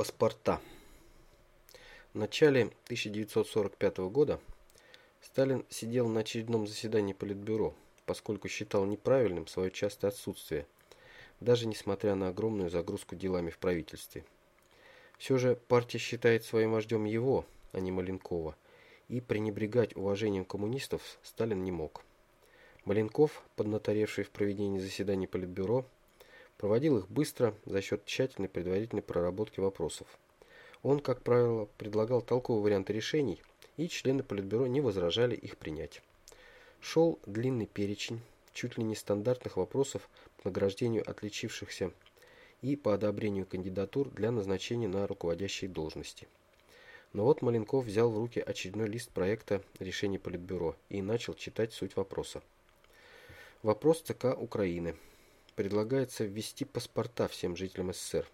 Паспорта. В начале 1945 года Сталин сидел на очередном заседании Политбюро, поскольку считал неправильным свое частое отсутствие, даже несмотря на огромную загрузку делами в правительстве. Все же партия считает своим вождем его, а не Маленкова, и пренебрегать уважением коммунистов Сталин не мог. Маленков, поднаторевший в проведении заседаний Политбюро, проводил их быстро за счет тщательной предварительной проработки вопросов. Он, как правило, предлагал толковые варианты решений, и члены Политбюро не возражали их принять. Шел длинный перечень чуть ли не стандартных вопросов по награждению отличившихся и по одобрению кандидатур для назначения на руководящие должности. Но вот Маленков взял в руки очередной лист проекта решения Политбюро и начал читать суть вопроса. Вопрос ЦК Украины предлагается ввести паспорта всем жителям СССР,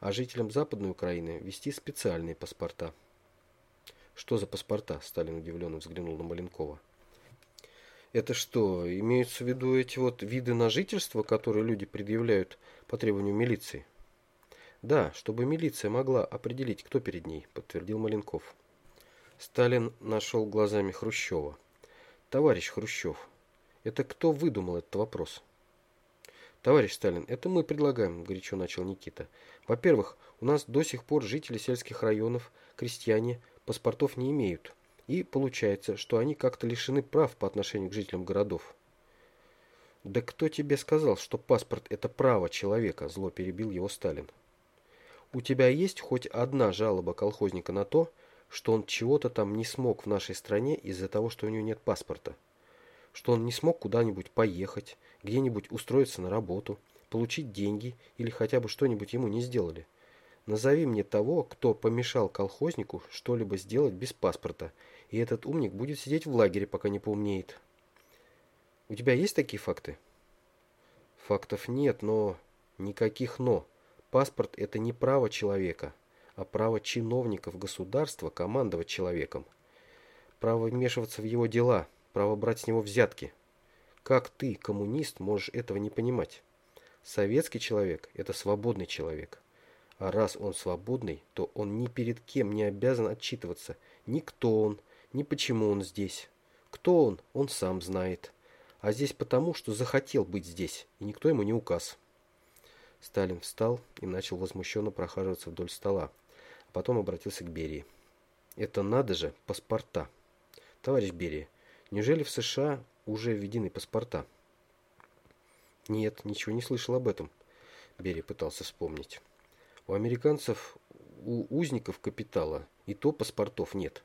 а жителям Западной Украины ввести специальные паспорта. Что за паспорта? Сталин удивленно взглянул на Маленкова. Это что, имеются в виду эти вот виды на жительство, которые люди предъявляют по требованию милиции? Да, чтобы милиция могла определить, кто перед ней, подтвердил Маленков. Сталин нашел глазами Хрущева. Товарищ Хрущев, это кто выдумал этот вопрос? Товарищ Сталин, это мы предлагаем, горячо начал Никита. Во-первых, у нас до сих пор жители сельских районов, крестьяне, паспортов не имеют. И получается, что они как-то лишены прав по отношению к жителям городов. Да кто тебе сказал, что паспорт это право человека, зло перебил его Сталин. У тебя есть хоть одна жалоба колхозника на то, что он чего-то там не смог в нашей стране из-за того, что у него нет паспорта? Что он не смог куда-нибудь поехать, где-нибудь устроиться на работу, получить деньги или хотя бы что-нибудь ему не сделали. Назови мне того, кто помешал колхознику что-либо сделать без паспорта, и этот умник будет сидеть в лагере, пока не поумнеет. У тебя есть такие факты? Фактов нет, но... Никаких «но». Паспорт – это не право человека, а право чиновников государства командовать человеком. Право вмешиваться в его дела, право брать с него взятки – как ты, коммунист, можешь этого не понимать? Советский человек – это свободный человек. А раз он свободный, то он ни перед кем не обязан отчитываться. Ни кто он, ни почему он здесь. Кто он, он сам знает. А здесь потому, что захотел быть здесь, и никто ему не указ. Сталин встал и начал возмущенно прохаживаться вдоль стола, а потом обратился к Берии. Это надо же, паспорта. Товарищ Берия, неужели в США уже введены паспорта? Нет, ничего не слышал об этом. Бери пытался вспомнить. У американцев, у узников капитала и то паспортов нет.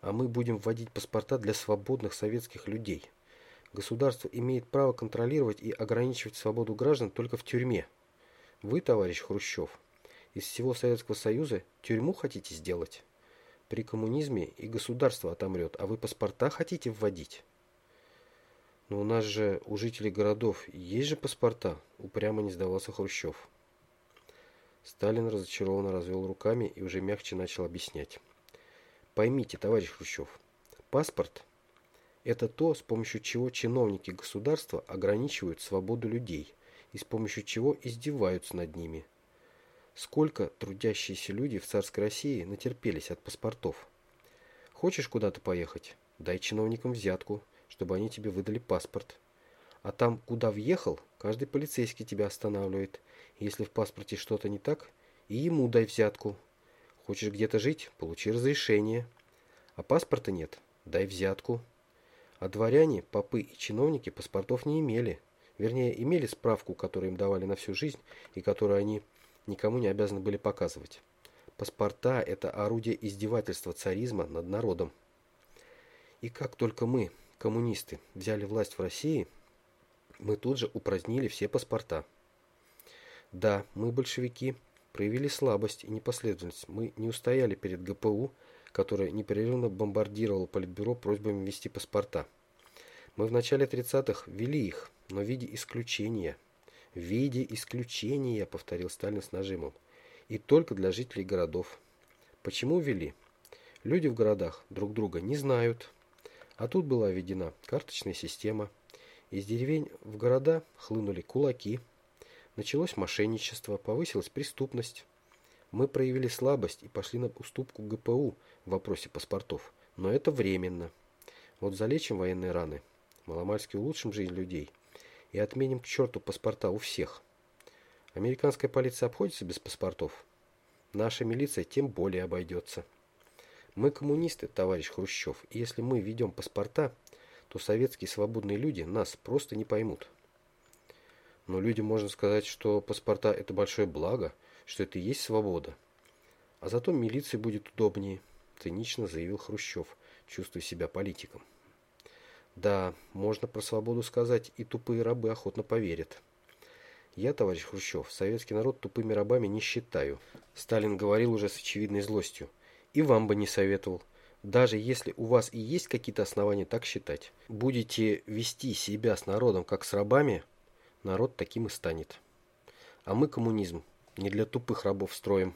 А мы будем вводить паспорта для свободных советских людей. Государство имеет право контролировать и ограничивать свободу граждан только в тюрьме. Вы, товарищ Хрущев, из всего Советского Союза тюрьму хотите сделать? При коммунизме и государство отомрет, а вы паспорта хотите вводить? Но у нас же, у жителей городов, есть же паспорта, упрямо не сдавался Хрущев. Сталин разочарованно развел руками и уже мягче начал объяснять. Поймите, товарищ Хрущев, паспорт – это то, с помощью чего чиновники государства ограничивают свободу людей и с помощью чего издеваются над ними. Сколько трудящиеся люди в царской России натерпелись от паспортов. Хочешь куда-то поехать? Дай чиновникам взятку – чтобы они тебе выдали паспорт. А там, куда въехал, каждый полицейский тебя останавливает. Если в паспорте что-то не так, и ему дай взятку. Хочешь где-то жить, получи разрешение. А паспорта нет, дай взятку. А дворяне, попы и чиновники паспортов не имели. Вернее, имели справку, которую им давали на всю жизнь, и которую они никому не обязаны были показывать. Паспорта – это орудие издевательства царизма над народом. И как только мы, коммунисты взяли власть в России, мы тут же упразднили все паспорта. Да, мы, большевики, проявили слабость и непоследовательность. Мы не устояли перед ГПУ, которая непрерывно бомбардировала Политбюро просьбами ввести паспорта. Мы в начале 30-х ввели их, но в виде исключения. В виде исключения, повторил Сталин с нажимом. И только для жителей городов. Почему ввели? Люди в городах друг друга не знают, а тут была введена карточная система. Из деревень в города хлынули кулаки. Началось мошенничество, повысилась преступность. Мы проявили слабость и пошли на уступку ГПУ в вопросе паспортов. Но это временно. Вот залечим военные раны, маломальски улучшим жизнь людей и отменим к черту паспорта у всех. Американская полиция обходится без паспортов. Наша милиция тем более обойдется. Мы коммунисты, товарищ Хрущев, и если мы ведем паспорта, то советские свободные люди нас просто не поймут. Но людям можно сказать, что паспорта это большое благо, что это и есть свобода. А зато милиции будет удобнее, цинично заявил Хрущев, чувствуя себя политиком. Да, можно про свободу сказать, и тупые рабы охотно поверят. Я, товарищ Хрущев, советский народ тупыми рабами не считаю. Сталин говорил уже с очевидной злостью. И вам бы не советовал. Даже если у вас и есть какие-то основания так считать, будете вести себя с народом как с рабами, народ таким и станет. А мы коммунизм не для тупых рабов строим.